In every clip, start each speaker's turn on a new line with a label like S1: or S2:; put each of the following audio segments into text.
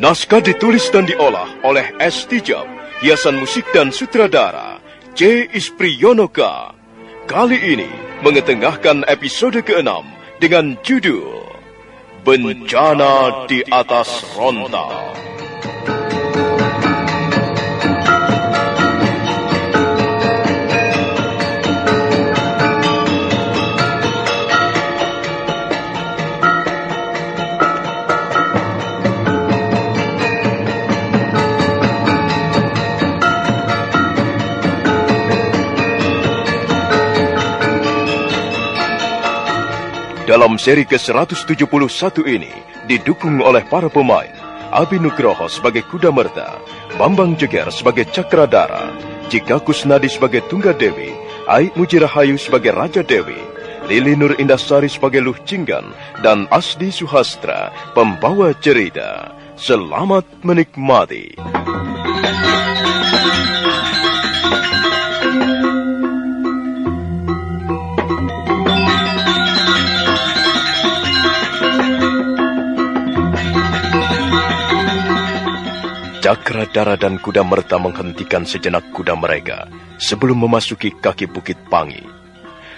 S1: Naskah ditulis dan diolah oleh S. Tijab, hiasan musik dan sutradara C. Ispriyonoka. Kali ini mengetengahkan episode ke-6 dengan judul Bencana di atas Rontal. Dalam seri ke-171 ini didukung oleh para pemain Abi Nugroho sebagai Kuda Merta, Bambang Jeger sebagai Cakradara, Jika Kusnadi sebagai Tunggadewi, Aik Mujirahayu sebagai Raja Dewi, Lili Nur Indasari sebagai Luh Jinggan, dan Asdi Suhastra, pembawa cerita. Selamat menikmati. Cakradara dan kuda merta menghentikan sejenak kuda mereka sebelum memasuki kaki bukit Pangi.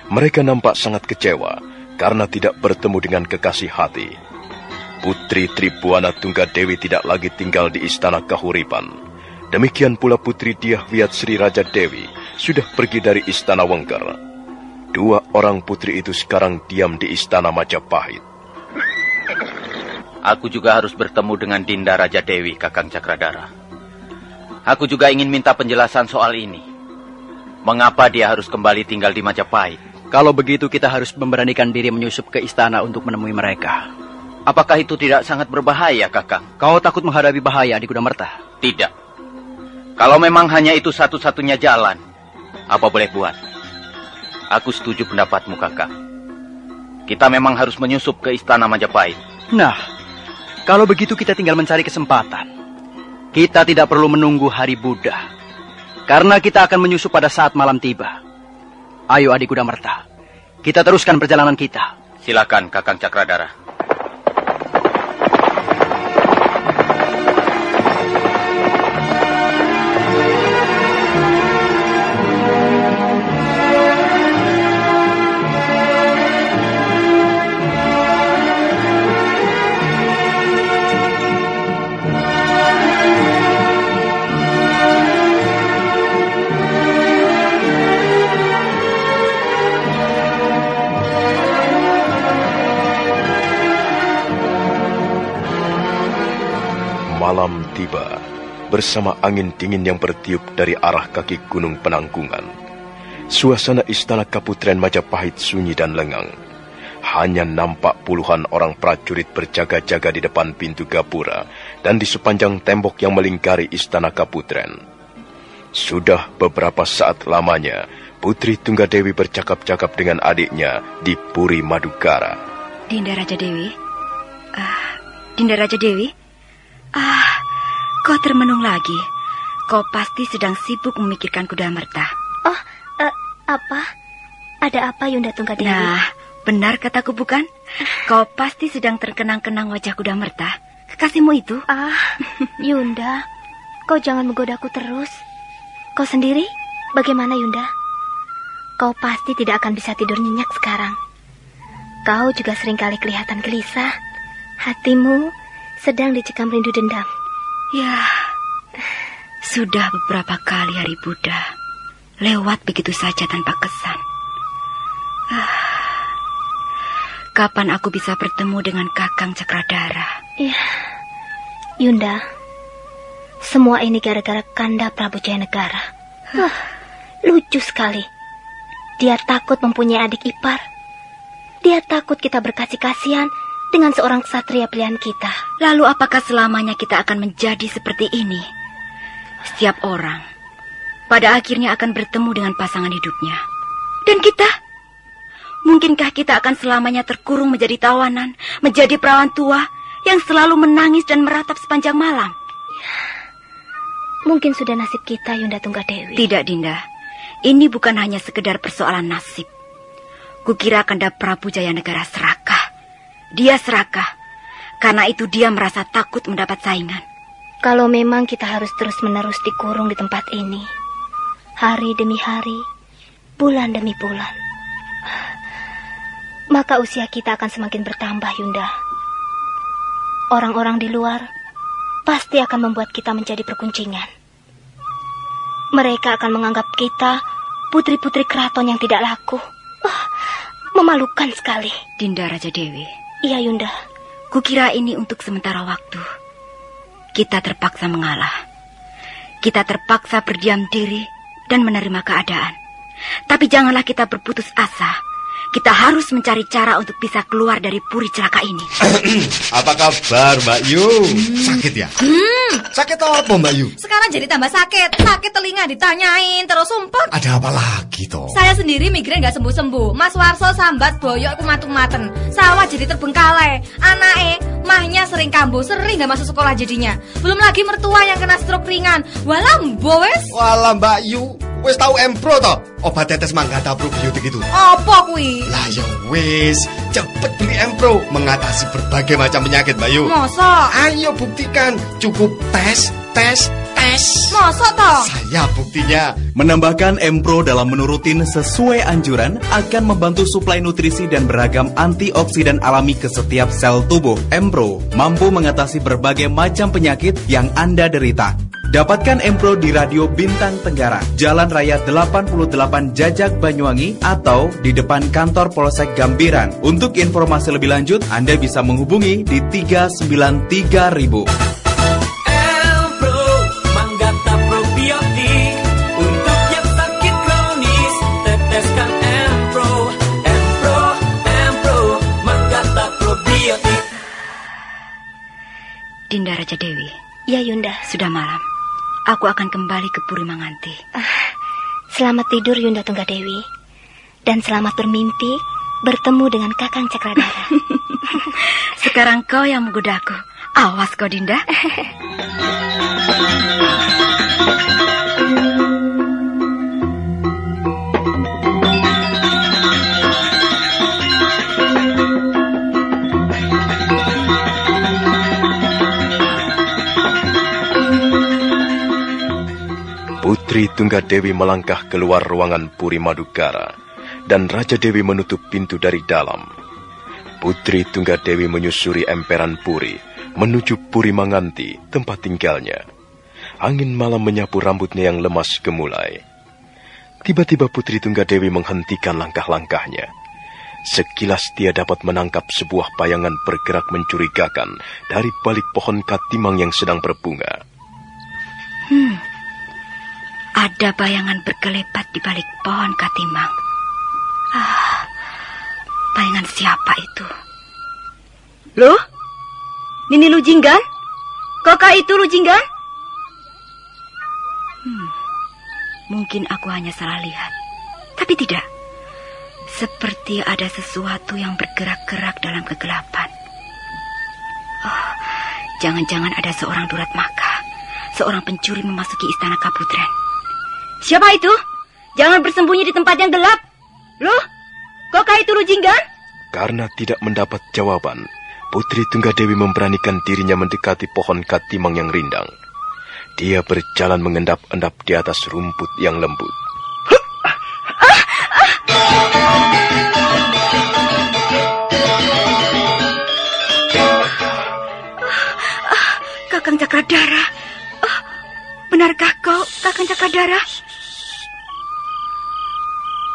S1: Mereka nampak sangat kecewa karena tidak bertemu dengan kekasih hati. Putri Tribuana Tunggadewi tidak lagi tinggal di istana Kahuripan. Demikian pula Putri Diah Wiat Sri Raja Dewi sudah pergi dari istana Wengker. Dua orang putri itu sekarang diam di istana Majapahit.
S2: Aku juga harus bertemu dengan Dinda Raja Dewi, Kakang Cakradara. Aku juga ingin minta penjelasan soal ini. Mengapa dia harus kembali tinggal di Majapahit?
S3: Kalau begitu kita harus memberanikan diri menyusup ke istana untuk menemui mereka.
S2: Apakah itu tidak sangat berbahaya, Kakang?
S3: Kau takut menghadapi bahaya di Kuda Merta?
S2: Tidak. Kalau memang hanya itu satu-satunya jalan, apa boleh buat? Aku setuju pendapatmu, Kakang. Kita memang harus menyusup ke istana Majapahit.
S3: Nah, kalau begitu kita tinggal mencari kesempatan. Kita tidak perlu menunggu hari Buddha. Karena kita akan menyusup pada saat malam tiba. Ayo adik kuda merta. Kita teruskan perjalanan kita.
S2: Silakan Kakang Cakradara.
S1: Tiba bersama angin dingin yang bertiup dari arah kaki gunung penangkungan. Suasana istana Kaputren Majapahit sunyi dan lengang. Hanya nampak puluhan orang prajurit berjaga-jaga di depan pintu gapura dan di sepanjang tembok yang melingkari istana Kaputren. Sudah beberapa saat lamanya, Putri Tunggadewi bercakap-cakap dengan adiknya di Puri Madukara.
S4: Dinda Raja Dewi? Ah, Dinda Raja Dewi? Ah, kau termenung lagi. Kau pasti sedang sibuk memikirkan kuda merta.
S5: Oh, uh, apa? Ada apa Yunda Tunggadewi?
S4: Nah, benar kataku bukan? Kau pasti sedang terkenang-kenang wajah kuda merta. Kekasihmu itu.
S5: Ah, Yunda, kau jangan menggodaku terus. Kau sendiri, bagaimana Yunda? Kau pasti tidak akan bisa tidur nyenyak sekarang. Kau juga sering kali kelihatan gelisah. Hatimu sedang dicekam rindu dendam.
S4: Ya, sudah beberapa kali hari Buddha lewat begitu saja tanpa kesan. Ah, kapan aku bisa bertemu dengan Kakang Cakradara?
S5: Ya, Yunda, semua ini gara-gara Kanda Prabu Jayanegara. Huh, lucu sekali. Dia takut mempunyai adik ipar. Dia takut kita berkasih kasihan dengan seorang ksatria pilihan kita.
S4: Lalu apakah selamanya kita akan menjadi seperti ini? Setiap orang pada akhirnya akan bertemu dengan pasangan hidupnya. Dan kita? Mungkinkah kita akan selamanya terkurung menjadi tawanan, menjadi perawan tua yang selalu menangis dan meratap sepanjang malam?
S5: Mungkin sudah nasib kita, Yunda Tunggadewi.
S4: Tidak, Dinda. Ini bukan hanya sekedar persoalan nasib. Kukira Kanda Prabu Jayanegara serakah. Dia serakah. Karena itu dia merasa takut mendapat saingan.
S5: Kalau memang kita harus terus-menerus dikurung di tempat ini, hari demi hari, bulan demi bulan, maka usia kita akan semakin bertambah, Yunda. Orang-orang di luar pasti akan membuat kita menjadi perkuncingan. Mereka akan menganggap kita putri-putri keraton yang tidak laku. Oh, memalukan sekali.
S4: Dinda Raja Dewi.
S5: Iya, Yunda.
S4: Kukira ini untuk sementara waktu. Kita terpaksa mengalah. Kita terpaksa berdiam diri dan menerima keadaan. Tapi janganlah kita berputus asa. Kita harus mencari cara untuk bisa keluar dari puri celaka ini.
S6: apa kabar Mbak Yu? Sakit ya?
S7: Hmm.
S6: Sakit apa Mbak Yu?
S7: Sekarang jadi tambah sakit. Sakit telinga ditanyain terus sumpah.
S6: Ada apa lagi toh?
S7: Saya sendiri migrain gak sembuh-sembuh. Mas Warso sambat boyok aku matung-maten. Sawah jadi terbengkalai. Anake mahnya sering kambuh, sering gak masuk sekolah jadinya. Belum lagi mertua yang kena stroke ringan. Walam boes.
S6: Walam Mbak Yu. Wes tahu Empro toh? Obat tetes manggata probiotik itu.
S7: Apa kuwi?
S6: Lah ya wes, cepet beli Empro mengatasi berbagai macam penyakit, Bayu.
S7: Masa?
S6: Ayo buktikan, cukup tes, tes, tes.
S7: Masa toh?
S6: Saya buktinya.
S8: Menambahkan Empro dalam menu rutin sesuai anjuran akan membantu suplai nutrisi dan beragam antioksidan alami ke setiap sel tubuh. Empro mampu mengatasi berbagai macam penyakit yang Anda derita. Dapatkan Empro di Radio Bintang Tenggara, Jalan Raya 88 Jajak Banyuwangi atau di depan kantor Polsek Gambiran. Untuk informasi lebih lanjut, Anda bisa menghubungi di 393.000.
S4: Dinda Raja Dewi.
S5: Ya, Yunda.
S4: Sudah malam. Aku akan kembali ke Puri Manganti.
S5: Ah, selamat tidur, Yunda Tunggadewi. Dan selamat bermimpi bertemu dengan Kakang Cakradara.
S4: Sekarang kau yang menggodaku. Awas kau, Dinda.
S1: Putri Tunggadewi melangkah keluar ruangan Puri Madukara, dan Raja Dewi menutup pintu dari dalam. Putri Tunggadewi menyusuri emperan Puri, menuju Puri Manganti, tempat tinggalnya. Angin malam menyapu rambutnya yang lemas gemulai. Tiba-tiba Putri Tunggadewi menghentikan langkah-langkahnya. Sekilas dia dapat menangkap sebuah bayangan bergerak mencurigakan dari balik pohon katimang yang sedang berbunga.
S4: Hmm, ada bayangan berkelebat di balik pohon katimang. Ah, bayangan siapa itu? Loh? Nini Lujinggan? Kokak itu Lujinggan? Hmm, mungkin aku hanya salah lihat. Tapi tidak. Seperti ada sesuatu yang bergerak-gerak dalam kegelapan. Oh, jangan-jangan ada seorang durat maka. Seorang pencuri memasuki istana Kaputren. Siapa itu? Jangan bersembunyi di tempat yang gelap. Loh, kokah itu Lujinggan?
S1: Karena tidak mendapat jawaban, Putri Tunggadewi memberanikan dirinya mendekati pohon katimang yang rindang. Dia berjalan mengendap-endap di atas rumput yang lembut.
S4: Kakang Cakradara. Oh, benarkah kau, Kakang Cakradara?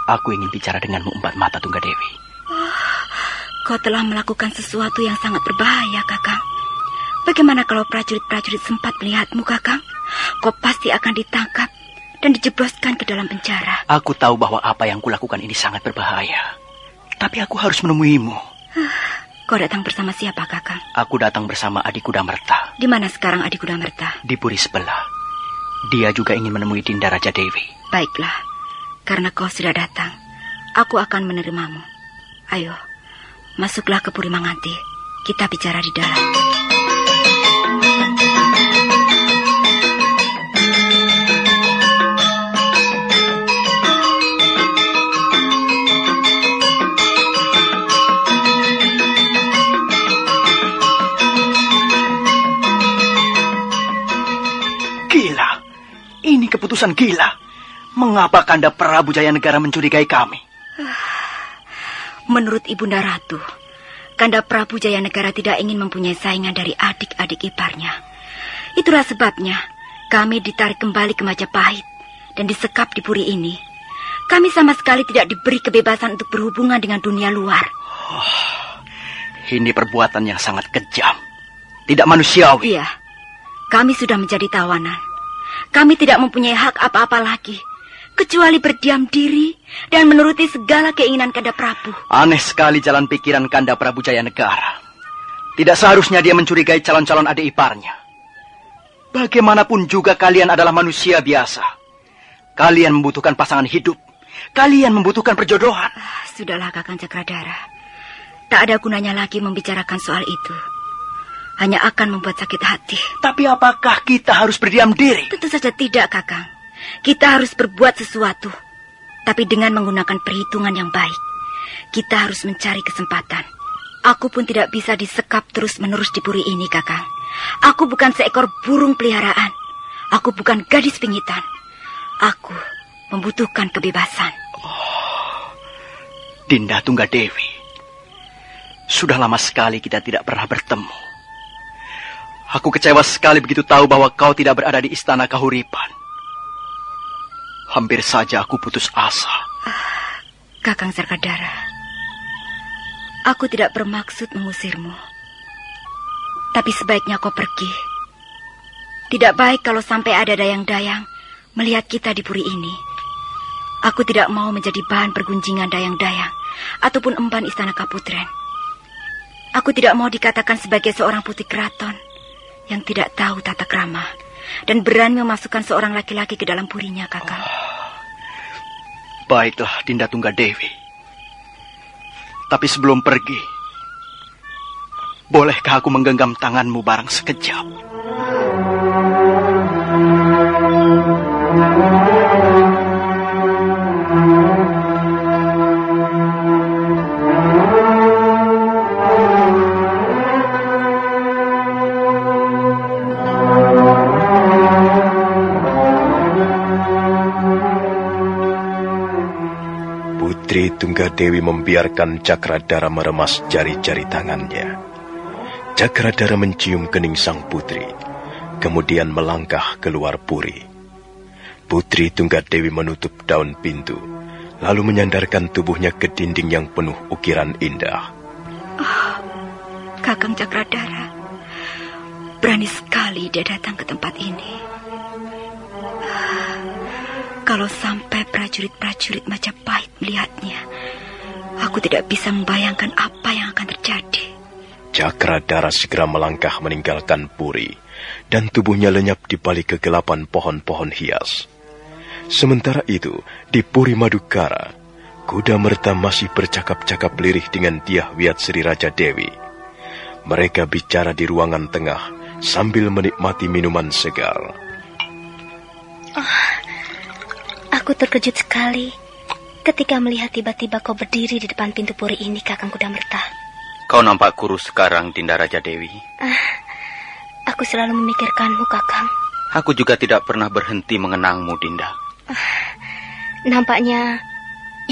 S3: Aku ingin bicara denganmu empat mata Tunggadewi.
S4: Oh, kau telah melakukan sesuatu yang sangat berbahaya, Kakang. Bagaimana kalau prajurit-prajurit sempat melihatmu, Kakang? Kau pasti akan ditangkap dan dijebloskan ke dalam penjara.
S3: Aku tahu bahwa apa yang kulakukan ini sangat berbahaya. Tapi aku harus menemuimu.
S4: Kau datang bersama siapa, Kakang?
S3: Aku datang bersama adik kuda Merta.
S4: Di mana sekarang adik kuda Merta?
S3: Di puri sebelah. Dia juga ingin menemui Dinda Raja Dewi.
S4: Baiklah, karena kau sudah datang, aku akan menerimamu. Ayo, masuklah ke Puri Manganti. Kita bicara di dalam.
S3: Gila. Ini keputusan gila. Mengapa Kanda Prabu Jaya Negara mencurigai kami?
S4: Menurut Ibunda Ratu, Kanda Prabu Jaya Negara tidak ingin mempunyai saingan dari adik-adik iparnya. Itulah sebabnya kami ditarik kembali ke Majapahit dan disekap di puri ini. Kami sama sekali tidak diberi kebebasan untuk berhubungan dengan dunia luar.
S3: Ini perbuatan yang sangat kejam. Tidak manusiawi.
S4: Iya, kami sudah menjadi tawanan. Kami tidak mempunyai hak apa-apa lagi. Kecuali berdiam diri dan menuruti segala keinginan Kanda Prabu.
S3: Aneh sekali jalan pikiran Kanda Prabu Jaya Negara. Tidak seharusnya dia mencurigai calon-calon adik iparnya. Bagaimanapun juga kalian adalah manusia biasa. Kalian membutuhkan pasangan hidup. Kalian membutuhkan perjodohan.
S4: Ah, Sudahlah Kakang Cakradara. Tak ada gunanya lagi membicarakan soal itu. Hanya akan membuat sakit hati.
S3: Tapi apakah kita harus berdiam diri?
S4: Tentu saja tidak, Kakang. Kita harus berbuat sesuatu. Tapi dengan menggunakan perhitungan yang baik. Kita harus mencari kesempatan. Aku pun tidak bisa disekap terus-menerus di puri ini, Kakang. Aku bukan seekor burung peliharaan. Aku bukan gadis pingitan. Aku membutuhkan kebebasan.
S3: Dinda Tunggadewi. Sudah lama sekali kita tidak pernah bertemu. Aku kecewa sekali begitu tahu bahwa kau tidak berada di istana Kahuripan. Hampir saja aku putus asa.
S4: Kakang Sarkadara, aku tidak bermaksud mengusirmu. Tapi sebaiknya kau pergi. Tidak baik kalau sampai ada dayang-dayang melihat kita di puri ini. Aku tidak mau menjadi bahan pergunjingan dayang-dayang ataupun emban istana Kaputren. Aku tidak mau dikatakan sebagai seorang putri keraton yang tidak tahu tata krama dan berani memasukkan seorang laki-laki ke dalam purinya, Kakang.
S3: Baiklah, Dinda Tunggadewi. Tapi sebelum pergi, bolehkah aku menggenggam tanganmu barang sekejap?
S1: Tunggadewi membiarkan Cakradara meremas jari-jari tangannya. Cakradara mencium kening sang putri, kemudian melangkah keluar puri. Putri Tunggadewi menutup daun pintu, lalu menyandarkan tubuhnya ke dinding yang penuh ukiran indah.
S4: Oh, Kakang Cakradara, berani sekali dia datang ke tempat ini. Kalau sampai prajurit-prajurit Majapahit melihatnya, aku tidak bisa membayangkan apa yang akan terjadi.
S1: Cakradara segera melangkah meninggalkan Puri, dan tubuhnya lenyap di balik kegelapan pohon-pohon hias. Sementara itu, di Puri Madukara, kuda merta masih bercakap-cakap lirih dengan Diah Wiat Sri Raja Dewi. Mereka bicara di ruangan tengah sambil menikmati minuman segar.
S5: Oh, Aku terkejut sekali ketika melihat tiba-tiba kau berdiri di depan pintu puri ini, Kakang Kuda Merta.
S2: Kau nampak kurus sekarang, Dinda Raja Dewi.
S5: Ah, aku selalu memikirkanmu, Kakang.
S2: Aku juga tidak pernah berhenti mengenangmu, Dinda.
S5: Ah, nampaknya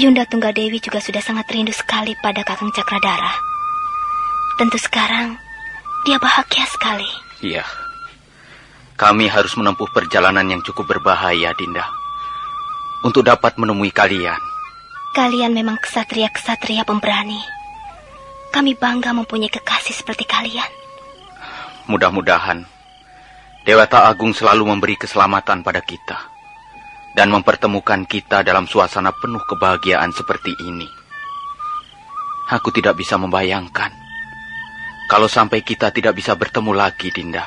S5: Yunda Tunggadewi juga sudah sangat rindu sekali pada Kakang Cakradara. Tentu sekarang dia bahagia sekali.
S2: Iya. Kami harus menempuh perjalanan yang cukup berbahaya, Dinda untuk dapat menemui kalian.
S5: Kalian memang kesatria-kesatria pemberani. Kami bangga mempunyai kekasih seperti kalian.
S2: Mudah-mudahan Dewata Agung selalu memberi keselamatan pada kita dan mempertemukan kita dalam suasana penuh kebahagiaan seperti ini. Aku tidak bisa membayangkan kalau sampai kita tidak bisa bertemu lagi, Dinda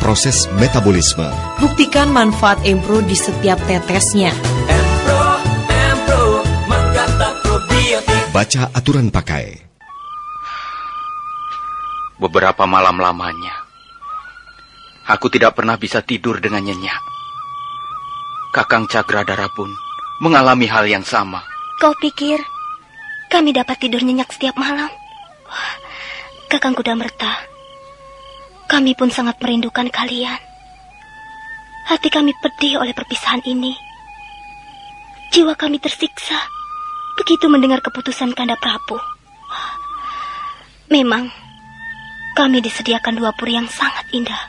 S6: proses metabolisme.
S9: Buktikan manfaat M-Pro di setiap tetesnya. M-Pro, M-Pro,
S6: probiotik. Baca aturan pakai.
S2: Beberapa malam lamanya, aku tidak pernah bisa tidur dengan nyenyak. Kakang Cagradara pun mengalami hal yang sama.
S5: Kau pikir kami dapat tidur nyenyak setiap malam? Kakang Kuda Merta, kami pun sangat merindukan kalian. Hati kami pedih oleh perpisahan ini. Jiwa kami tersiksa begitu mendengar keputusan Kanda Prabu. Memang kami disediakan dua puri yang sangat indah.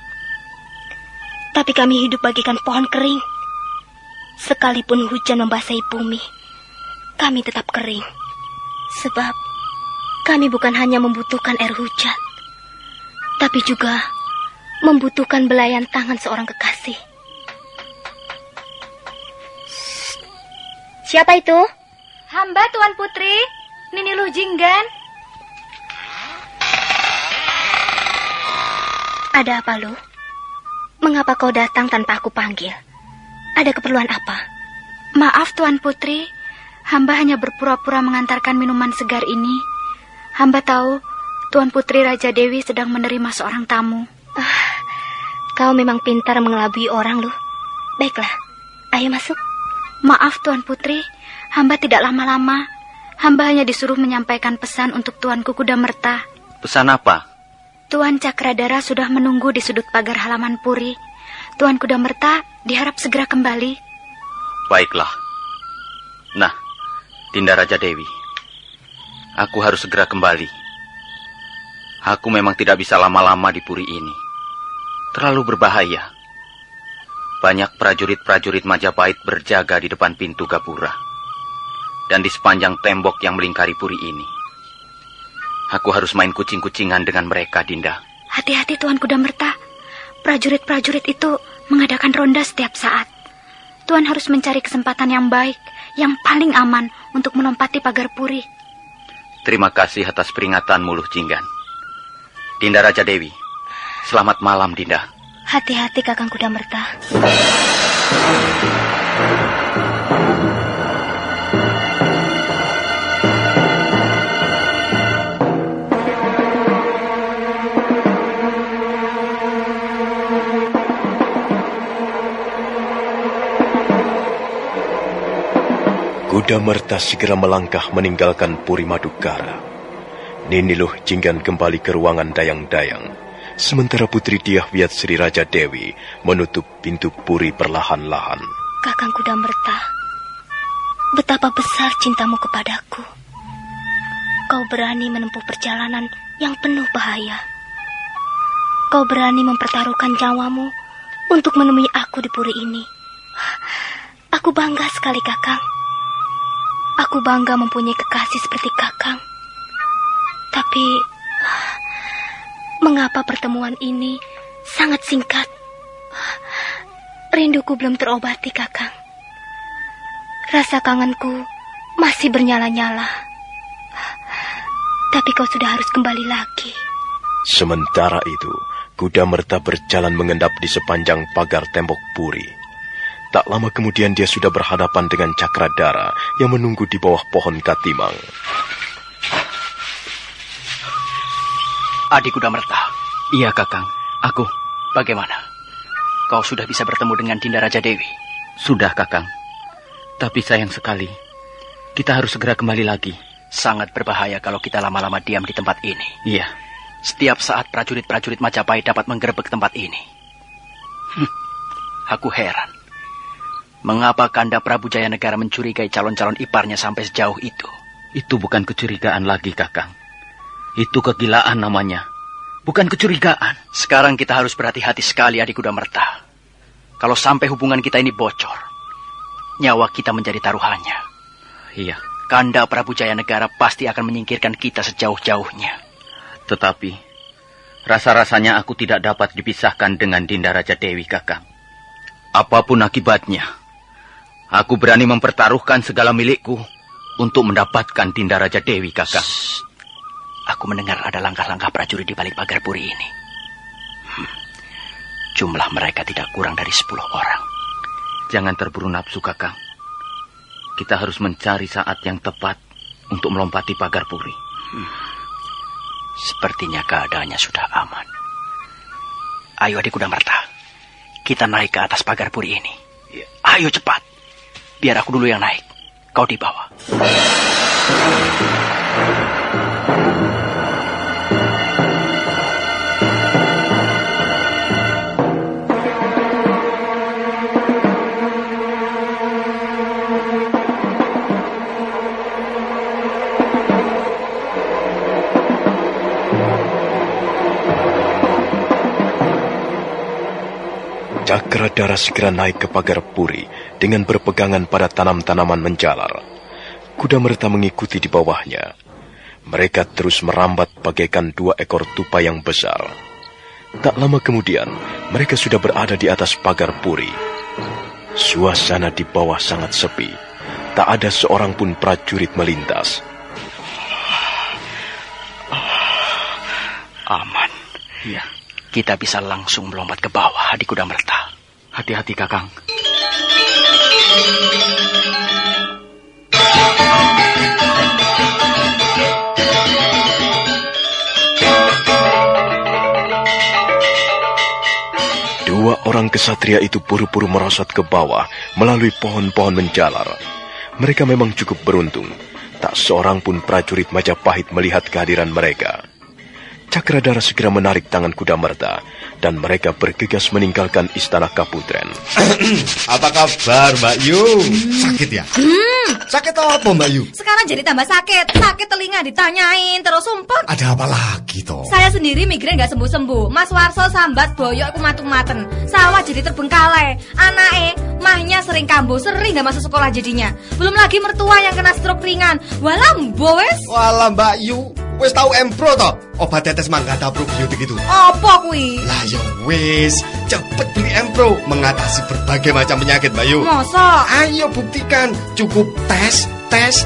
S5: Tapi kami hidup bagikan pohon kering. Sekalipun hujan membasahi bumi, kami tetap kering. Sebab kami bukan hanya membutuhkan air hujan, tapi juga membutuhkan belayan tangan seorang kekasih.
S4: Siapa itu?
S7: Hamba Tuan Putri, Nini Lujinggan.
S5: Ada apa, Lu? Mengapa kau datang tanpa aku panggil? Ada keperluan apa?
S10: Maaf, Tuan Putri. Hamba hanya berpura-pura mengantarkan minuman segar ini. Hamba tahu Tuan Putri Raja Dewi sedang menerima seorang tamu.
S5: Ah, kau memang pintar mengelabui orang, loh. Baiklah, ayo masuk.
S10: Maaf, Tuan Putri. Hamba tidak lama-lama. Hamba hanya disuruh menyampaikan pesan untuk Tuan Kukuda Merta.
S2: Pesan apa?
S10: Tuan Cakradara sudah menunggu di sudut pagar halaman Puri. Tuan Kuda Merta diharap segera kembali.
S2: Baiklah. Nah, Dinda Raja Dewi, aku harus segera kembali. Aku memang tidak bisa lama-lama di puri ini. Terlalu berbahaya. Banyak prajurit-prajurit Majapahit berjaga di depan pintu Gapura. Dan di sepanjang tembok yang melingkari puri ini. Aku harus main kucing-kucingan dengan mereka, Dinda.
S10: Hati-hati Tuan Kuda Merta. Prajurit-prajurit itu mengadakan ronda setiap saat. Tuan harus mencari kesempatan yang baik, yang paling aman untuk menempati pagar puri.
S2: Terima kasih atas peringatan Muluh Jinggan. Dinda Raja Dewi, selamat malam Dinda.
S5: Hati-hati Kakang Kuda Merta.
S1: Kuda Merta segera melangkah meninggalkan Puri Madukara. Niniluh Jinggan kembali ke ruangan dayang-dayang. Sementara Putri Diah Wiat Sri Raja Dewi menutup pintu Puri perlahan-lahan.
S5: Kakang Kuda Merta, betapa besar cintamu kepadaku. Kau berani menempuh perjalanan yang penuh bahaya. Kau berani mempertaruhkan nyawamu untuk menemui aku di puri ini. Aku bangga sekali, Kakang. Aku bangga mempunyai kekasih seperti Kakang. Tapi mengapa pertemuan ini sangat singkat? Rinduku belum terobati, Kakang. Rasa kangenku masih bernyala-nyala. Tapi kau sudah harus kembali lagi.
S1: Sementara itu, kuda Merta berjalan mengendap di sepanjang pagar tembok puri. Tak lama kemudian dia sudah berhadapan dengan Cakradara yang menunggu di bawah pohon katimang.
S3: Adik Kuda Merta,
S2: Iya Kakang, aku.
S3: bagaimana? Kau sudah bisa bertemu dengan Dinda Raja Dewi?
S2: Sudah Kakang. Tapi sayang sekali, kita harus segera kembali lagi.
S3: Sangat berbahaya kalau kita lama-lama diam di tempat ini.
S2: Iya,
S3: Setiap saat prajurit-prajurit Majapahit dapat menggerebek tempat ini. Hm, aku heran. Mengapa Kanda Prabu Jaya Negara mencurigai calon-calon iparnya sampai sejauh itu?
S2: itu bukan kecurigaan lagi Kakang. Itu kegilaan namanya. Bukan kecurigaan.
S3: Sekarang kita harus berhati-hati sekali adik kuda merta. Kalau sampai hubungan kita ini bocor, nyawa kita menjadi taruhannya.
S2: Iya,
S3: Kanda Prabu Jaya Negara pasti akan menyingkirkan kita sejauh-jauhnya.
S2: tetapi rasa-rasanya aku tidak dapat dipisahkan dengan Dinda Raja Dewi Kakang. Apa pun akibatnya, aku berani mempertaruhkan segala milikku untuk mendapatkan Dinda Raja Dewi Kakang.
S3: Aku mendengar ada langkah-langkah prajurit di balik pagar puri ini. Hmm, Jumlah mereka tidak kurang dari 10 orang.
S2: Jangan terburu nafsu, Kakang. Kita harus mencari saat yang tepat untuk melompati pagar puri.
S3: Sepertinya keadaannya sudah aman. Ayo adik kuda merta. Kita naik ke atas pagar puri ini. Ayo cepat. Biar aku dulu yang naik. Kau di bawah.
S1: Cakradara segera naik ke pagar puri dengan berpegangan pada tanam-tanaman menjalar. Kuda Merta mengikuti di bawahnya. Mereka terus merambat bagaikan dua ekor tupai yang besar. Tak lama kemudian, mereka sudah berada di atas pagar puri. Suasana di bawah sangat sepi. Tak ada seorang pun prajurit melintas.
S3: Aman.
S2: Iya,
S3: Kita bisa langsung melompat ke bawah di kuda merta.
S2: Hati-hati Kakang.
S1: Dua orang kesatria itu buru-buru merosot ke bawah melalui pohon-pohon menjalar. Mereka memang cukup beruntung. Tak seorang pun prajurit Majapahit melihat kehadiran mereka. Cakradara segera menarik tangan kuda merta dan mereka bergegas meninggalkan istana Kaputren.
S6: Apa kabar Mbak Yu? Sakit ya? Sakit apa Mbak Yu?
S7: Sekarang jadi tambah sakit. Sakit telinga ditanyain terus sumpah.
S6: Ada apa lagi toh?
S7: Saya sendiri migrain gak sembuh-sembuh. Mas Warso sambat boyok aku matung-maten. Sawah jadi terbengkalai. Anake, mahnya sering kambuh, sering gak masuk sekolah jadinya. Belum lagi mertua yang kena stroke ringan. Walam, boes.
S6: Walah Mbak Yu, Wis tahu Empro toh? Obat tetes manggata probiotik itu.
S7: Apa kuwi?
S6: Lah ya wis, cepet beli Empro mengatasi berbagai macam penyakit, Bayu.
S7: Masa?
S6: Ayo buktikan, cukup tes, tes,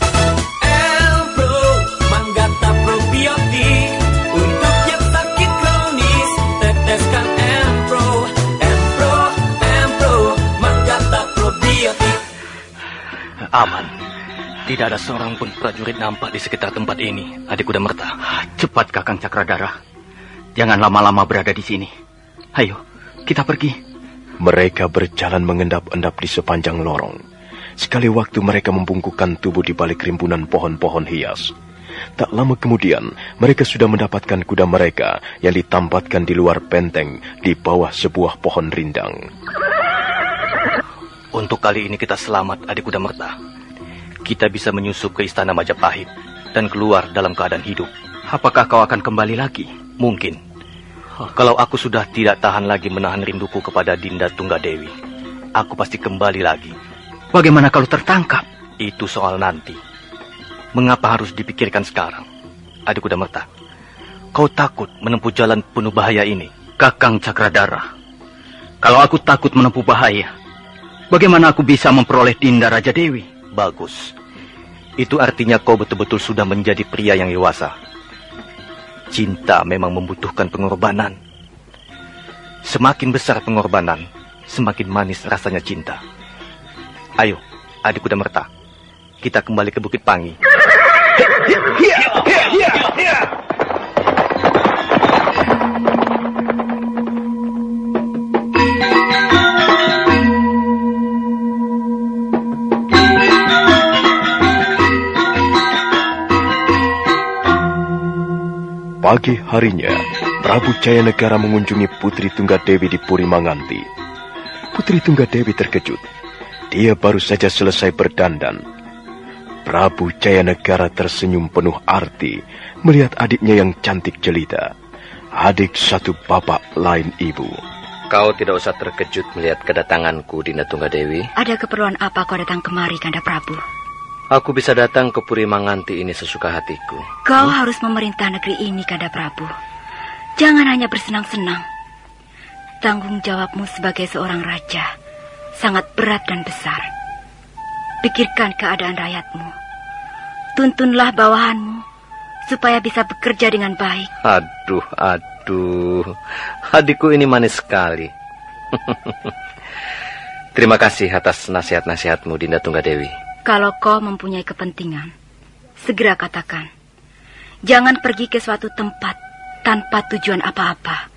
S11: Aman. Tidak ada seorang pun prajurit nampak di sekitar tempat ini. Adik kuda merta. Cepat Kakang Cakradara. Jangan lama-lama berada di sini. Ayo, kita pergi.
S1: Mereka berjalan mengendap-endap di sepanjang lorong. Sekali waktu mereka membungkukkan tubuh di balik rimbunan pohon-pohon hias. Tak lama kemudian, mereka sudah mendapatkan kuda mereka yang ditampatkan di luar benteng di bawah sebuah pohon rindang.
S11: Untuk kali ini kita selamat, adik kuda merta. Kita bisa menyusup ke istana Majapahit dan keluar dalam keadaan hidup. Apakah kau akan kembali lagi? Mungkin. Kalau aku sudah tidak tahan lagi menahan rinduku kepada Dinda Tunggadewi, aku pasti kembali lagi. Bagaimana kalau tertangkap? Itu soal nanti. Mengapa harus dipikirkan sekarang? Adik kuda merta, kau takut menempuh jalan penuh bahaya ini? Kakang Cakradara, kalau aku takut menempuh bahaya, bagaimana aku bisa memperoleh Dinda Raja Dewi? Bagus. Itu artinya kau betul-betul sudah menjadi pria yang dewasa. Cinta memang membutuhkan pengorbanan. Semakin besar pengorbanan, semakin manis rasanya cinta. Ayo, adik kuda merta. Kita kembali ke Bukit Pangi.
S1: Pagi harinya, Prabu Jayanegara mengunjungi Putri Tunggadewi di Puri Manganti. Putri Tunggadewi terkejut. Dia baru saja selesai berdandan. Prabu Jayanegara tersenyum penuh arti melihat adiknya yang cantik jelita. Adik satu bapak lain ibu.
S12: Kau tidak usah terkejut melihat kedatanganku, Dinda Tunggadewi.
S4: Ada keperluan apa kau datang kemari, Kanda Prabu?
S12: Aku bisa datang ke Puri Manganti ini sesuka hatiku.
S4: Kau harus memerintah negeri ini, Kanda Prabu. Jangan hanya bersenang-senang. Tanggung jawabmu sebagai seorang raja sangat berat dan besar. Pikirkan keadaan rakyatmu. Tuntunlah bawahanmu supaya bisa bekerja dengan baik.
S12: Aduh, aduh. Adikku ini manis sekali. Terima kasih atas nasihat-nasihatmu, Dinda Tunggadewi.
S4: Kalau kau mempunyai kepentingan, segera katakan. Jangan pergi ke suatu tempat tanpa tujuan apa-apa.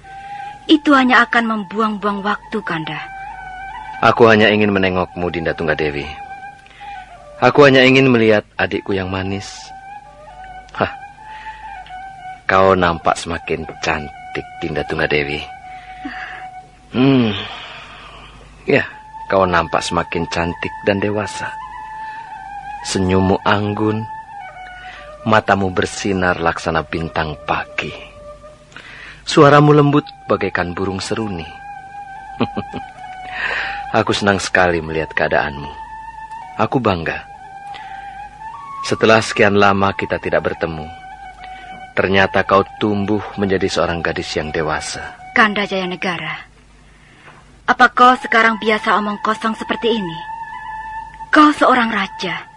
S4: Itu hanya akan membuang-buang waktu, Kanda.
S12: Aku hanya ingin menengokmu, Dinda Tunggadewi. Aku hanya ingin melihat adikku yang manis. Hah, kau nampak semakin cantik, Dinda Tunggadewi. Hmm, ya, kau nampak semakin cantik dan dewasa. Senyummu anggun, matamu bersinar laksana bintang pagi. Suaramu lembut bagaikan burung seruni. Aku senang sekali melihat keadaanmu. Aku bangga. Setelah sekian lama kita tidak bertemu, ternyata kau tumbuh menjadi seorang gadis yang dewasa.
S4: Kanda Jaya Negara, apa kau sekarang biasa omong kosong seperti ini? Kau seorang raja.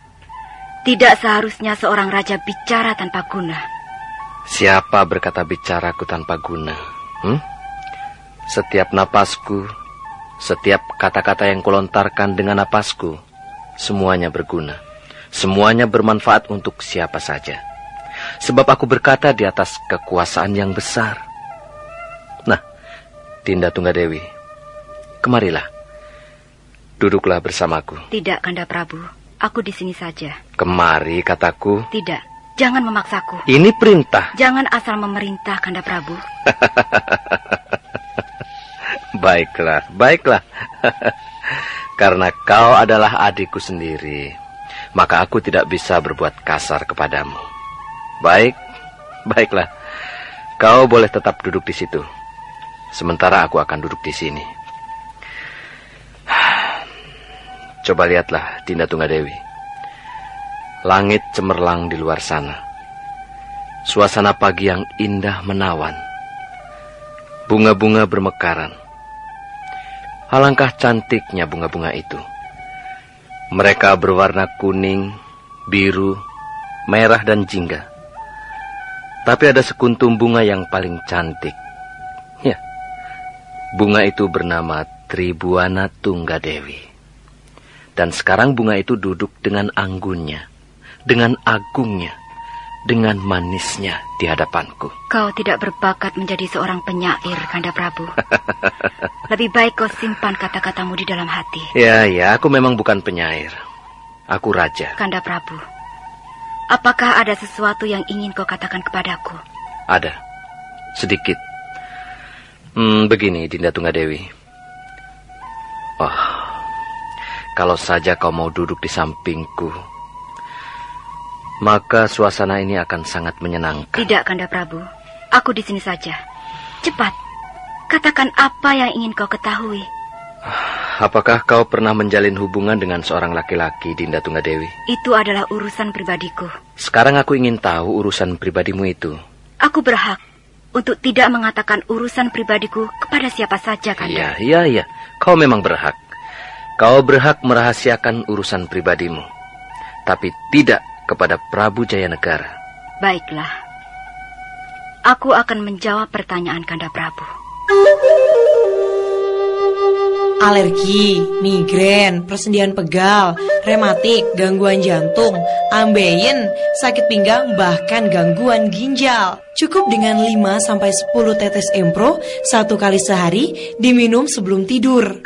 S4: Tidak seharusnya seorang raja bicara tanpa guna.
S12: Siapa berkata bicaraku tanpa guna? Hmm? Setiap napasku, setiap kata-kata yang kulontarkan dengan napasku, semuanya berguna. Semuanya bermanfaat untuk siapa saja. Sebab aku berkata di atas kekuasaan yang besar. Nah, Dinda Tunggadewi, kemarilah. Duduklah bersamaku.
S4: Tidak, Kanda Prabu. Aku di sini saja.
S12: Kemari, kataku.
S4: Tidak. Jangan memaksaku.
S12: Ini perintah.
S4: Jangan asal memerintah, Kanda Prabu.
S12: Baiklah, baiklah. Karena kau adalah adikku sendiri, maka aku tidak bisa berbuat kasar kepadamu. Baik, baiklah. Kau boleh tetap duduk di situ. Sementara aku akan duduk di sini. Coba lihatlah, Dinda Tunggadewi. Langit cemerlang di luar sana. Suasana pagi yang indah menawan. Bunga-bunga bermekaran. Alangkah cantiknya bunga-bunga itu. Mereka berwarna kuning, biru, merah, dan jingga. Tapi ada sekuntum bunga yang paling cantik. Ya, bunga itu bernama Tribuana Tunggadewi. Dan sekarang bunga itu duduk dengan anggunnya dengan agungnya, dengan manisnya di hadapanku.
S4: Kau tidak berbakat menjadi seorang penyair, Kanda Prabu. Lebih baik kau simpan kata-katamu di dalam hati.
S12: Ya, ya, aku memang bukan penyair. Aku raja.
S4: Kanda Prabu, apakah ada sesuatu yang ingin kau katakan kepadaku?
S12: Ada, sedikit. Hmm, begini, Dinda Tunggadewi. Oh, kalau saja kau mau duduk di sampingku, maka suasana ini akan sangat menyenangkan.
S4: Tidak, Kanda Prabu. Aku di sini saja. Cepat, katakan apa yang ingin kau ketahui.
S12: Apakah kau pernah menjalin hubungan dengan seorang laki-laki, Dinda Tunggadewi?
S4: Itu adalah urusan pribadiku.
S12: Sekarang aku ingin tahu urusan pribadimu itu.
S4: Aku berhak untuk tidak mengatakan urusan pribadiku kepada siapa saja, Kanda.
S12: Iya, iya, iya. Kau memang berhak. Kau berhak merahasiakan urusan pribadimu. Tapi tidak kepada Prabu Jayanegara.
S4: Baiklah. Aku akan menjawab pertanyaan Kanda Prabu.
S9: Alergi, migren, persendian pegal, rematik, gangguan jantung, ambeien, sakit pinggang, bahkan gangguan ginjal. Cukup dengan 5-10 tetes Empro satu kali sehari diminum sebelum tidur.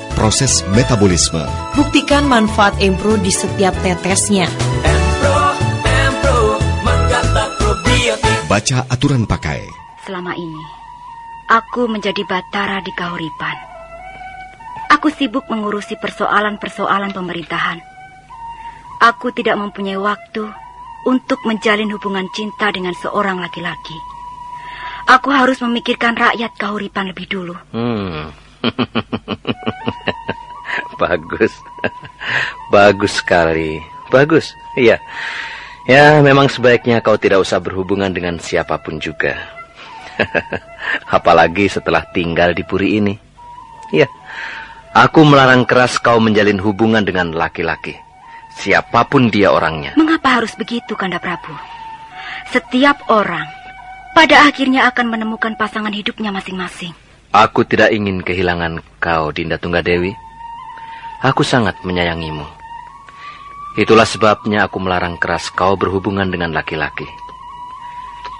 S6: proses metabolisme.
S9: Buktikan manfaat M-Pro di setiap tetesnya.
S13: Empro, Empro, probiotik.
S6: Baca aturan pakai.
S4: Selama ini, aku menjadi batara di kahuripan. Aku sibuk mengurusi persoalan-persoalan pemerintahan. Aku tidak mempunyai waktu untuk menjalin hubungan cinta dengan seorang laki-laki. Aku harus memikirkan rakyat kahuripan lebih dulu.
S12: Hmm. Bagus. Bagus sekali. Bagus. Iya. Ya, memang sebaiknya kau tidak usah berhubungan dengan siapa pun juga. Apalagi setelah tinggal di puri ini. Iya. Aku melarang keras kau menjalin hubungan dengan laki-laki. Siapa pun dia orangnya.
S4: Mengapa harus begitu, Kanda Prabu? Setiap orang pada akhirnya akan menemukan pasangan hidupnya masing-masing.
S12: Aku tidak ingin kehilangan kau, Dinda Tunggadewi. Aku sangat menyayangimu. Itulah sebabnya aku melarang keras kau berhubungan dengan laki-laki.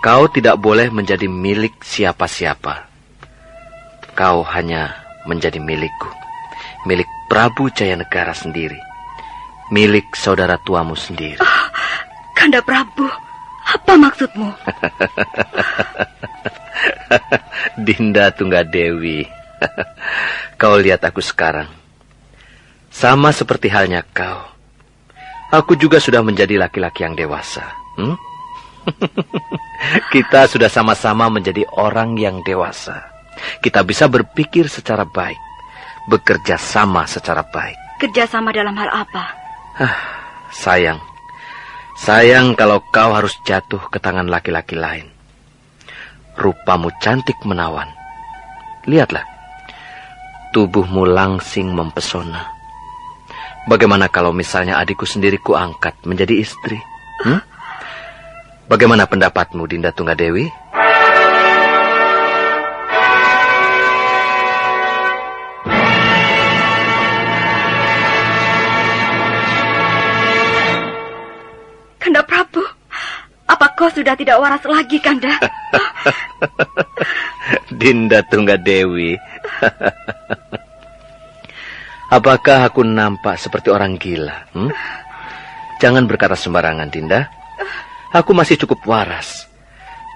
S12: Kau tidak boleh menjadi milik siapa-siapa. Kau hanya menjadi milikku. Milik Prabu Jayanegara sendiri. Milik saudara tuamu sendiri.
S4: Oh, Kanda Prabu, apa maksudmu?
S12: Dinda Tunggadewi. kau lihat aku sekarang. Sama seperti halnya kau. Aku juga sudah menjadi laki-laki yang dewasa. Hmm? Kita sudah sama-sama menjadi orang yang dewasa. Kita bisa berpikir secara baik. Bekerja sama secara baik.
S4: Kerjasama dalam hal apa?
S12: Ah, sayang. Sayang kalau kau harus jatuh ke tangan laki-laki lain. Rupamu cantik menawan. Lihatlah. Tubuhmu langsing mempesona. Bagaimana kalau misalnya adikku sendiri ku angkat menjadi istri? Hmm? Bagaimana pendapatmu, Dinda Tunggadewi?
S4: Kanda apa kau sudah tidak waras lagi, Kanda?
S12: Dinda Tunggadewi. Apakah aku nampak seperti orang gila? Hmm? Jangan berkata sembarangan, Dinda. Aku masih cukup waras.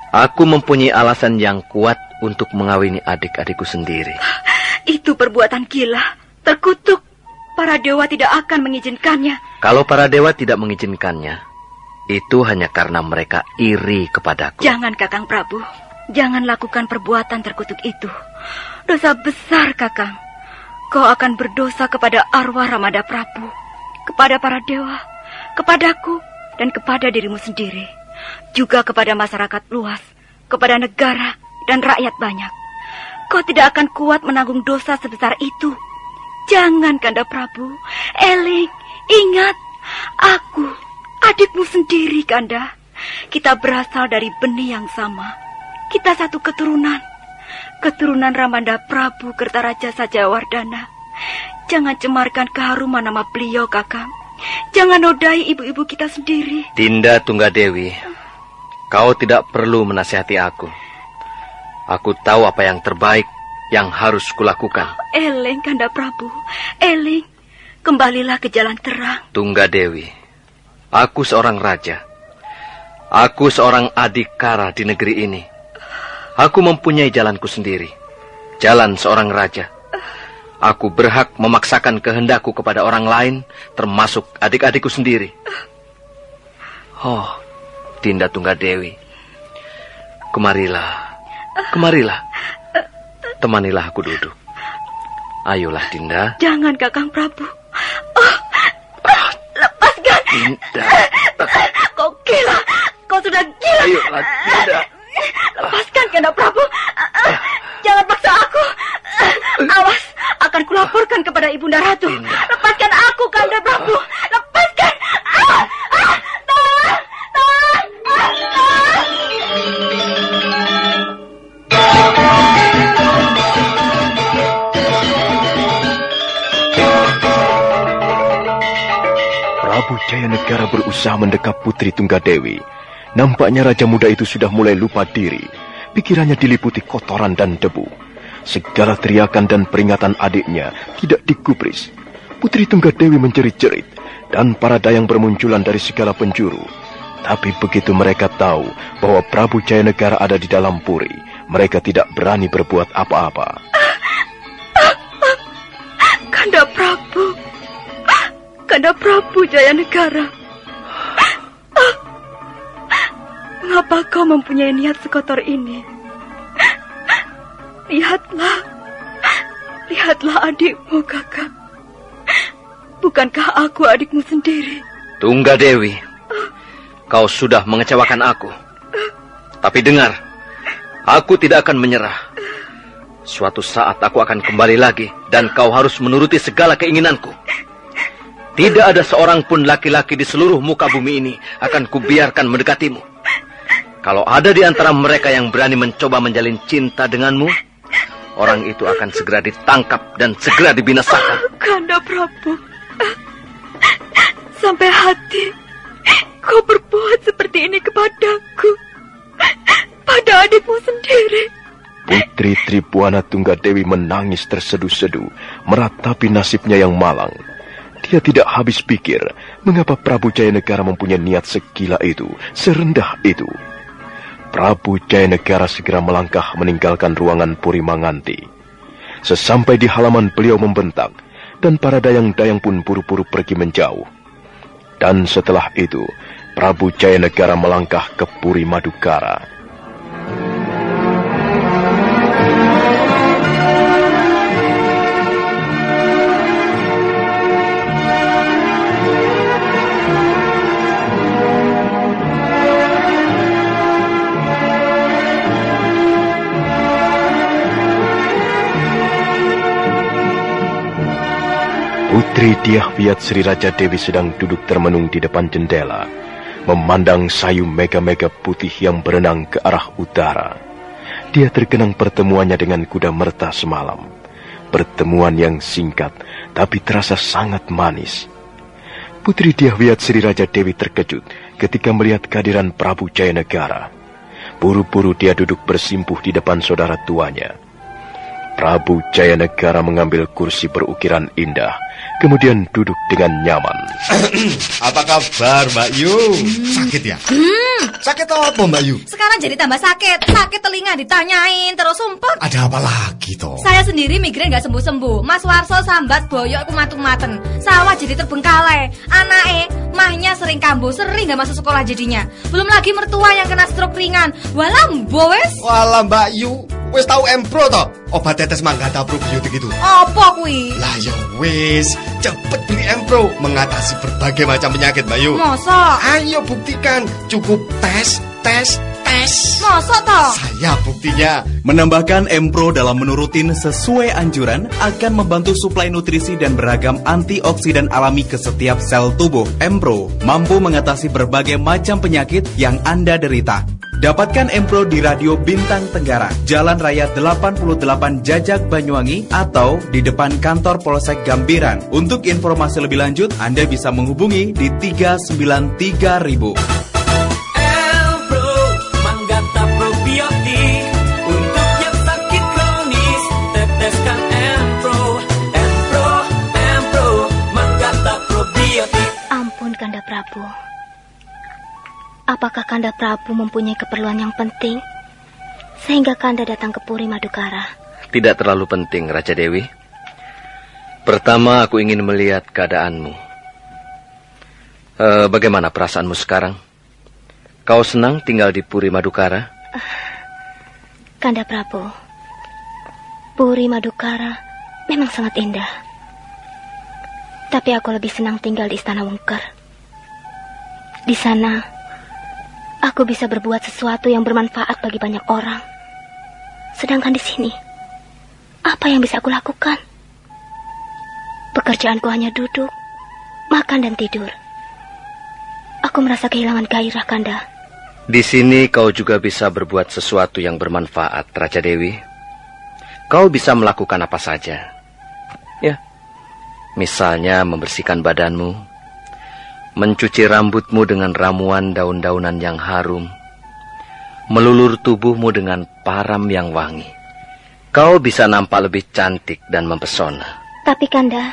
S12: Aku mempunyai alasan yang kuat untuk mengawini adik-adikku sendiri.
S4: Itu perbuatan gila, terkutuk. Para dewa tidak akan mengizinkannya.
S12: Kalau para dewa tidak mengizinkannya, itu hanya karena mereka iri kepadaku.
S4: Jangan, Kakang Prabu. Jangan lakukan perbuatan terkutuk itu. Dosa besar, Kakang. Kau akan berdosa kepada arwah Ramada Prabu, kepada para dewa, kepadaku, dan kepada dirimu sendiri. Juga kepada masyarakat luas, kepada negara, dan rakyat banyak. Kau tidak akan kuat menanggung dosa sebesar itu. Jangan, Kanda Prabu. Eling, ingat, aku, adikmu sendiri, Kanda. Kita berasal dari benih yang sama. Kita satu keturunan. Keturunan Ramanda Prabu Kertaraja Sajawardana. Jangan cemarkan keharuman nama beliau, Kakang. Jangan nodai ibu-ibu kita sendiri.
S12: Dinda Tunggadewi, kau tidak perlu menasihati aku. Aku tahu apa yang terbaik yang harus kulakukan.
S4: Eleng, Kanda Prabu. Eling, kembalilah ke jalan terang.
S12: Tunggadewi, aku seorang raja. Aku seorang adikara di negeri ini. Aku mempunyai jalanku sendiri. Jalan seorang raja. Aku berhak memaksakan kehendakku kepada orang lain, termasuk adik-adikku sendiri. Oh, Dinda Tunggadewi. Kemarilah, kemarilah. Temanilah aku duduk. Ayolah, Dinda.
S4: Jangan, Kakang Prabu. Oh,
S12: Dinda.
S4: Kau gila. Kau sudah gila. Lepaskan, Kanda Prabu. Jangan paksa aku. Awas, akan kulaporkan kepada Ibunda Ratu. Lepaskan aku, Kanda Prabu. Lepaskan. Ah, ah, tolong, tolong, ah, tolong.
S1: Prabu Jayanegara berusaha mendekap Putri Tunggadewi. Nampaknya Raja Muda itu sudah mulai lupa diri. Pikirannya diliputi kotoran dan debu. Segala teriakan dan peringatan adiknya tidak digubris. Putri Tunggadewi menjerit-jerit dan para dayang bermunculan dari segala penjuru. Tapi begitu mereka tahu bahwa Prabu Jayanegara ada di dalam puri, mereka tidak berani berbuat apa-apa.
S4: Kanda Prabu. Kanda Prabu Jayanegara. Mengapa kau mempunyai niat sekotor ini? Lihatlah. Lihatlah adikmu, kakak. Bukankah aku adikmu sendiri?
S12: Tunggadewi, kau sudah mengecewakan aku. Tapi dengar, aku tidak akan menyerah. Suatu saat aku akan kembali lagi dan kau harus menuruti segala keinginanku. Tidak ada seorang pun laki-laki di seluruh muka bumi ini akan kubiarkan mendekatimu. Kalau ada di antara mereka yang berani mencoba menjalin cinta denganmu, orang itu akan segera ditangkap dan segera dibinasakan.
S4: Kanda Prabu. Sampai hati kau berbuat seperti ini kepadaku. Pada adikmu sendiri.
S1: Putri Tribuana Tunggadewi menangis terseduh-seduh, meratapi nasibnya yang malang. Dia tidak habis pikir mengapa Prabu Jayanegara mempunyai niat segila itu, serendah itu. Prabu Jayanegara segera melangkah meninggalkan ruangan Puri Manganti. Sesampai di halaman beliau membentak, dan para dayang-dayang pun buru-buru pergi menjauh. Dan setelah itu, Prabu Jayanegara melangkah ke Puri Madukara. Putri Diah Wiat Sri Raja Dewi sedang duduk termenung di depan jendela. memandang sayu mega-mega putih yang berenang ke arah utara. Dia terkenang pertemuannya dengan kuda merta semalam. Pertemuan yang singkat, tapi terasa sangat manis. Putri Diahwiat Sri Raja Dewi terkejut ketika melihat kehadiran Prabu Jayanegara. Buru-buru dia duduk bersimpuh di depan saudara tuanya. Prabu Jayanegara mengambil kursi berukiran indah, kemudian duduk dengan nyaman.
S6: Apa kabar Mbak Yu? Sakit ya?
S7: Hmm,
S6: Sakit apa Mbak Yu?
S7: sekarang jadi tambah sakit. Sakit telinga ditanyain terus sumpah.
S6: Ada apa lagi toh?
S7: Saya sendiri migrain gak sembuh-sembuh. Mas Warso sambat boyok aku matung-maten. Sawah jadi terbengkalai. Anake, mahnya sering kambuh, sering gak masuk sekolah jadinya. Belum lagi mertua yang kena stroke ringan. Walah, wes.
S6: Walah Mbak Yu, wis tahu Empro toh? Obat tetes manggata probiotik itu.
S7: Apa kuwi?
S6: Lah ya wis, cepet beli Empro mengatasi berbagai macam penyakit Mbak Yu.
S7: Masa?
S6: Ayo buktikan, cukup tes, tes, tes.
S7: Masa toh?
S6: Saya buktinya.
S8: Menambahkan Empro dalam menu rutin sesuai anjuran akan membantu suplai nutrisi dan beragam antioksidan alami ke setiap sel tubuh. Empro mampu mengatasi berbagai macam penyakit yang Anda derita. Dapatkan Empro di Radio Bintang Tenggara, Jalan Raya 88 Jajak Banyuwangi atau di depan kantor Polsek Gambiran. Untuk informasi lebih lanjut, Anda bisa menghubungi di 393.000.
S13: Elpro, Manggata probiotik Untuk yang sakit kronis Teteskan Empro Empro, Empro Manggata probiotik
S5: Ampun Kanda Prabu. Apakah Kanda Prabu mempunyai keperluan yang penting sehingga Kanda datang ke Puri Madukara?
S12: Tidak terlalu penting, Raja Dewi. Pertama, aku ingin melihat keadaanmu. Eh, bagaimana perasaanmu sekarang? Kau senang tinggal di Puri Madukara?
S5: Kanda Prabu, Puri Madukara memang sangat indah. Tapi aku lebih senang tinggal di Istana Wengker. Di sana, aku bisa berbuat sesuatu yang bermanfaat bagi banyak orang. Sedangkan di sini, apa yang bisa aku lakukan? Pekerjaanku hanya duduk, makan dan tidur. Aku merasa kehilangan gairah, Kanda.
S12: Di sini kau juga bisa berbuat sesuatu yang bermanfaat, Raja Dewi. Kau bisa melakukan apa saja. Ya, misalnya membersihkan badanmu, mencuci rambutmu dengan ramuan daun-daunan yang harum, melulur tubuhmu dengan param yang wangi. Kau bisa nampak lebih cantik dan mempesona.
S5: Tapi Kanda,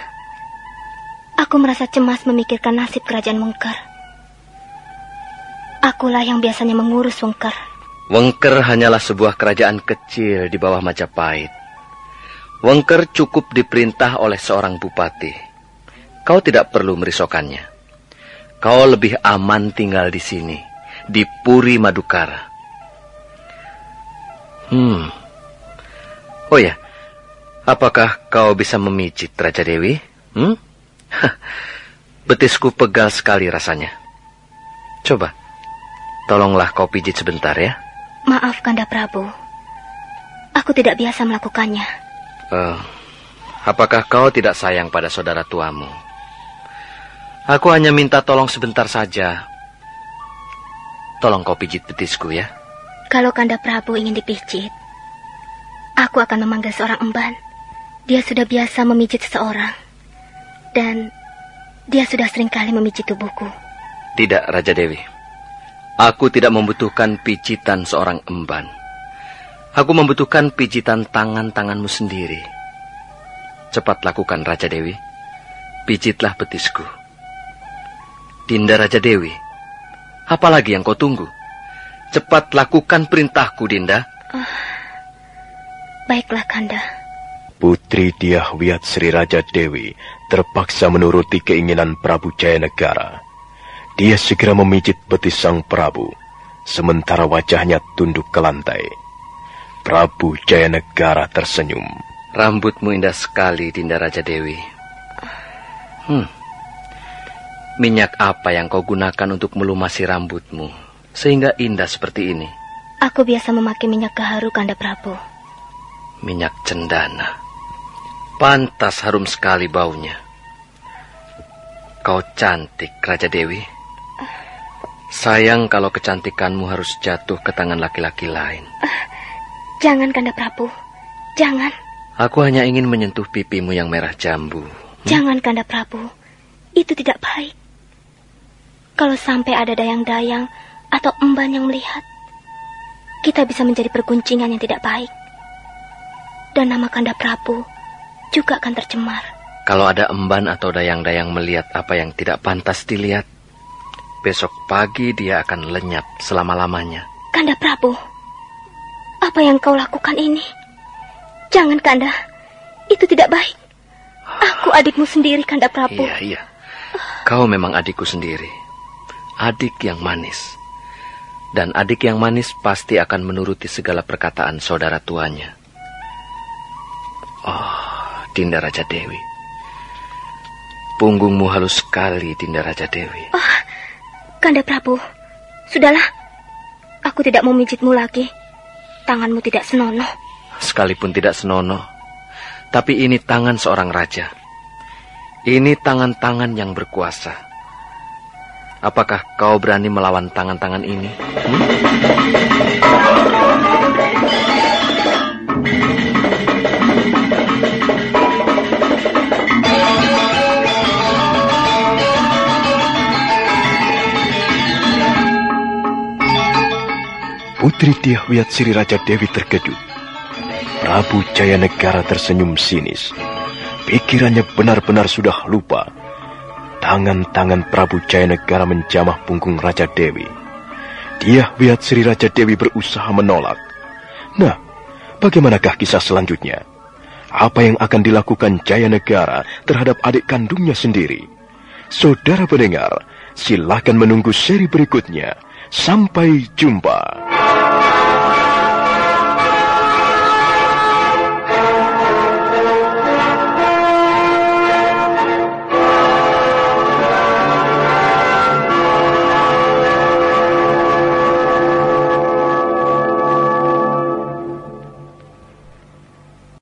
S5: aku merasa cemas memikirkan nasib kerajaan Wengker. Akulah yang biasanya mengurus Wengker.
S12: Wengker hanyalah sebuah kerajaan kecil di bawah Majapahit. Wengker cukup diperintah oleh seorang bupati. Kau tidak perlu merisaukannya. Kau lebih aman tinggal di sini, di Puri Madukara. Hmm. Oh ya, apakah kau bisa memijit Raja Dewi? Hmm? Betisku pegal sekali rasanya. Coba, tolonglah kau pijit sebentar ya.
S5: Maaf Kanda Prabu. Aku tidak biasa melakukannya.
S12: Eh, apakah kau tidak sayang pada saudara tuamu? Aku hanya minta tolong sebentar saja. Tolong kau pijit betisku ya.
S5: Kalau Kanda Prabu ingin dipijit, aku akan memanggil seorang emban. Dia sudah biasa memijit seseorang. Dan dia sudah sering kali memijit tubuhku.
S12: Tidak, Raja Dewi. Aku tidak membutuhkan pijitan seorang emban. Aku membutuhkan pijitan tangan-tanganmu sendiri. Cepat lakukan, Raja Dewi. Pijitlah betisku. Dinda Raja Dewi, apalagi yang kau tunggu? Cepat lakukan perintahku, Dinda.
S5: Baiklah Kanda.
S1: Putri Diahwiat Sri Raja Dewi terpaksa menuruti keinginan Prabu Jayanegara. Dia segera memijit betis sang Prabu, sementara wajahnya tunduk ke lantai. Prabu Jayanegara tersenyum.
S12: Rambutmu indah sekali, Dinda Raja Dewi. Hmm. Minyak apa yang kau gunakan untuk melumasi rambutmu sehingga indah seperti ini?
S5: Aku biasa memakai minyak gaharu Kanda Prabu.
S12: Minyak cendana. Pantas harum sekali baunya. Kau cantik, Raja Dewi. Sayang kalau kecantikanmu harus jatuh ke tangan laki-laki lain.
S5: Jangan, Kanda Prabu. Jangan.
S12: Aku hanya ingin menyentuh pipimu yang merah jambu.
S5: Jangan, Kanda Prabu. Itu tidak baik. Kalau sampai ada dayang-dayang atau emban yang melihat, kita bisa menjadi perguncingan yang tidak baik. Dan nama Kanda Prabu juga akan tercemar.
S12: Kalau ada emban atau dayang-dayang melihat apa yang tidak pantas dilihat, besok pagi dia akan lenyap selama-lamanya.
S5: Kanda Prabu, apa yang kau lakukan ini? Jangan, Kanda. Itu tidak baik. Aku adikmu sendiri, Kanda Prabu.
S12: Iya, iya. Kau memang adikku sendiri. Adik yang manis. Dan adik yang manis pasti akan menuruti segala perkataan saudara tuanya. Oh, Dinda Raja Dewi. Punggungmu halus sekali, Dinda Raja Dewi.
S5: Oh, Kanda Prabu, sudahlah. Aku tidak mau mijitmu lagi. Tanganmu tidak senonoh.
S12: Sekalipun tidak senonoh, tapi ini tangan seorang raja. Ini tangan-tangan yang berkuasa. Apakah kau berani melawan tangan-tangan ini? Hmm?
S1: Putri Diahwiat Sri Raja Dewi terkejut. Prabu Jaya Negara tersenyum sinis. Pikirannya benar-benar sudah lupa. Tangan-tangan Prabu Jaya Negara menjamah punggung Raja Dewi. Diahwiat Sri Raja Dewi berusaha menolak. Nah, bagaimanakah kisah selanjutnya? Apa yang akan dilakukan Jaya Negara terhadap adik kandungnya sendiri? Saudara pendengar, silakan menunggu seri berikutnya. Sampai jumpa.